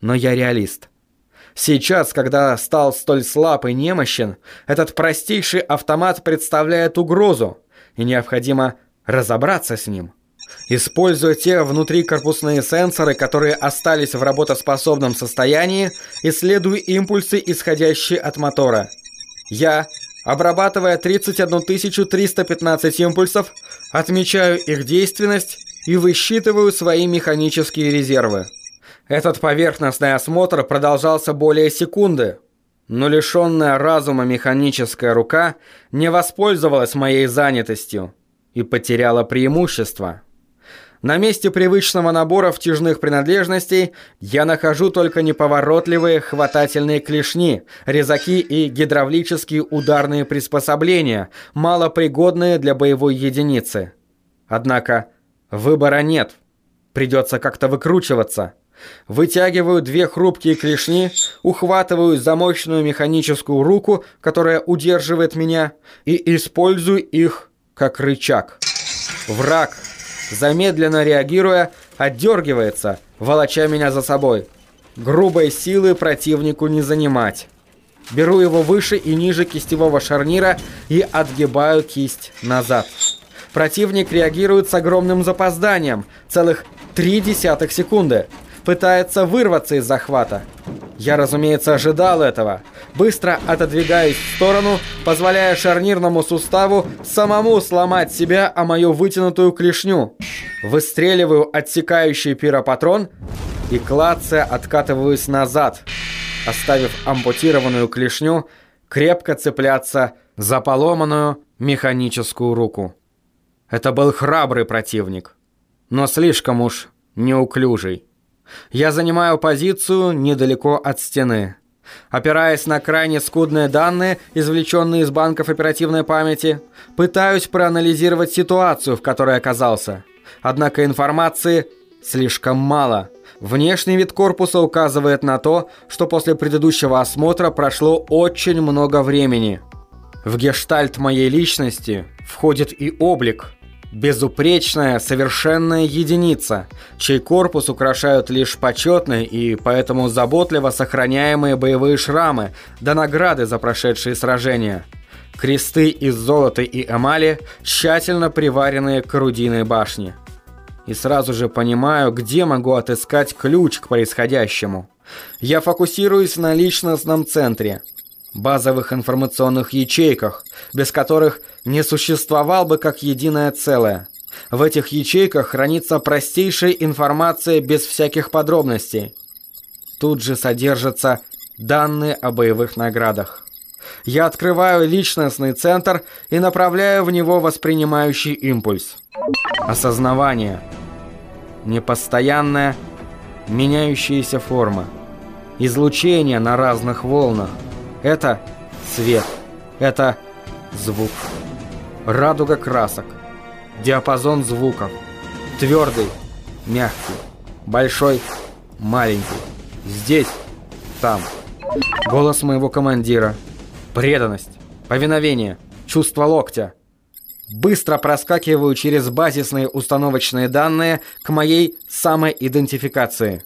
Но я реалист. Сейчас, когда стал столь слаб и немощен, этот простейший автомат представляет угрозу, и необходимо разобраться с ним. Используя те внутрикорпусные сенсоры, которые остались в работоспособном состоянии, исследую импульсы, исходящие от мотора. Я, обрабатывая 31 315 импульсов, отмечаю их действенность и высчитываю свои механические резервы. Этот поверхностный осмотр продолжался более секунды, но лишенная разума механическая рука не воспользовалась моей занятостью и потеряла преимущество. На месте привычного набора втяжных принадлежностей я нахожу только неповоротливые хватательные клешни, резаки и гидравлические ударные приспособления, малопригодные для боевой единицы. Однако выбора нет. Придется как-то выкручиваться. Вытягиваю две хрупкие клешни, ухватываю за механическую руку, которая удерживает меня, и использую их как рычаг. Враг – замедленно реагируя, отдергивается, волоча меня за собой. Грубой силы противнику не занимать. Беру его выше и ниже кистевого шарнира и отгибаю кисть назад. Противник реагирует с огромным запозданием, целых три десятых секунды. Пытается вырваться из захвата. Я, разумеется, ожидал этого. Быстро отодвигаюсь в сторону, позволяя шарнирному суставу самому сломать себя о мою вытянутую клешню. Выстреливаю отсекающий пиропатрон и клацая откатываюсь назад, оставив ампутированную клешню крепко цепляться за поломанную механическую руку. Это был храбрый противник, но слишком уж неуклюжий. Я занимаю позицию недалеко от стены. Опираясь на крайне скудные данные, извлеченные из банков оперативной памяти, пытаюсь проанализировать ситуацию, в которой оказался. Однако информации слишком мало. Внешний вид корпуса указывает на то, что после предыдущего осмотра прошло очень много времени. В гештальт моей личности входит и облик – Безупречная, совершенная единица, чей корпус украшают лишь почетные и поэтому заботливо сохраняемые боевые шрамы да награды за прошедшие сражения. Кресты из золота и эмали, тщательно приваренные к орудийной башне. И сразу же понимаю, где могу отыскать ключ к происходящему. Я фокусируюсь на личностном центре – базовых информационных ячейках, без которых не существовал бы как единое целое. В этих ячейках хранится простейшая информация без всяких подробностей. Тут же содержатся данные о боевых наградах. Я открываю личностный центр и направляю в него воспринимающий импульс. Осознавание. Непостоянная, меняющаяся форма. Излучение на разных волнах. Это свет. Это звук. Радуга красок. Диапазон звуков. Твердый, мягкий. Большой, маленький. Здесь, там. Голос моего командира. Преданность. Повиновение. Чувство локтя. Быстро проскакиваю через базисные установочные данные к моей самоидентификации.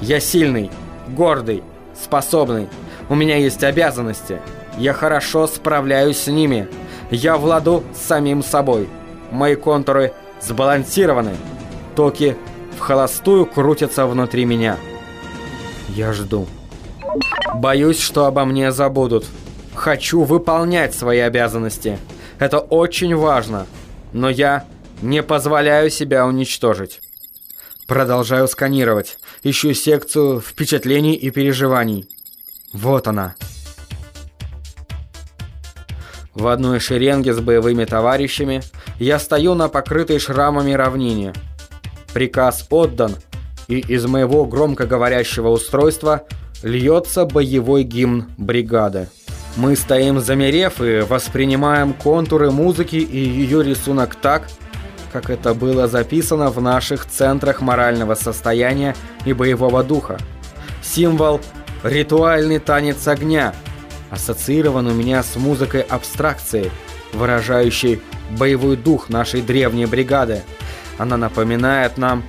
Я сильный, гордый, способный, у меня есть обязанности. Я хорошо справляюсь с ними. Я владу самим собой. Мои контуры сбалансированы. Токи в холостую крутятся внутри меня. Я жду. Боюсь, что обо мне забудут. Хочу выполнять свои обязанности. Это очень важно. Но я не позволяю себя уничтожить. Продолжаю сканировать. Ищу секцию впечатлений и переживаний. Вот она. В одной шеренге с боевыми товарищами я стою на покрытой шрамами равнине. Приказ отдан, и из моего громкоговорящего устройства льется боевой гимн бригады. Мы стоим замерев и воспринимаем контуры музыки и ее рисунок так, как это было записано в наших центрах морального состояния и боевого духа. Символ Ритуальный танец огня ассоциирован у меня с музыкой абстракции, выражающей боевой дух нашей древней бригады. Она напоминает нам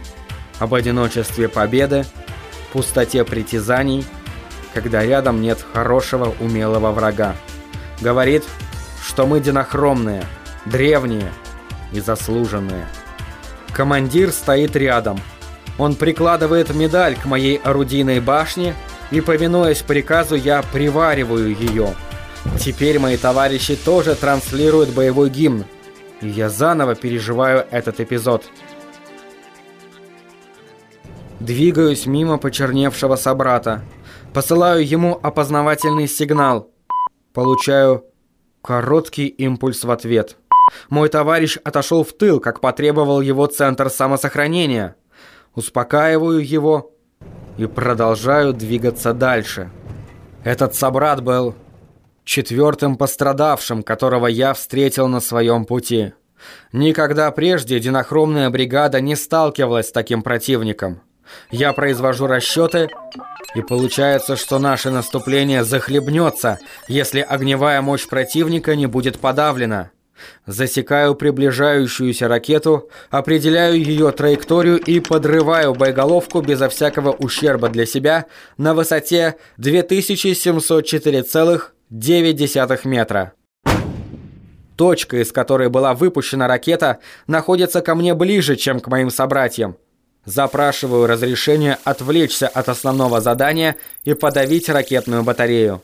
об одиночестве победы пустоте притязаний, когда рядом нет хорошего умелого врага. Говорит, что мы динохромные, древние и заслуженные. Командир стоит рядом. Он прикладывает медаль к моей орудийной башне, и, повинуясь приказу, я привариваю ее. Теперь мои товарищи тоже транслируют боевой гимн, и я заново переживаю этот эпизод. Двигаюсь мимо почерневшего собрата. Посылаю ему опознавательный сигнал. Получаю короткий импульс в ответ. Мой товарищ отошел в тыл, как потребовал его центр самосохранения. Успокаиваю его и продолжаю двигаться дальше. Этот собрат был четвертым пострадавшим, которого я встретил на своем пути. Никогда прежде динохромная бригада не сталкивалась с таким противником. Я произвожу расчеты, и получается, что наше наступление захлебнется, если огневая мощь противника не будет подавлена. Засекаю приближающуюся ракету, определяю ее траекторию и подрываю боеголовку безо всякого ущерба для себя на высоте 2704,9 метра. Точка, из которой была выпущена ракета, находится ко мне ближе, чем к моим собратьям. Запрашиваю разрешение отвлечься от основного задания и подавить ракетную батарею.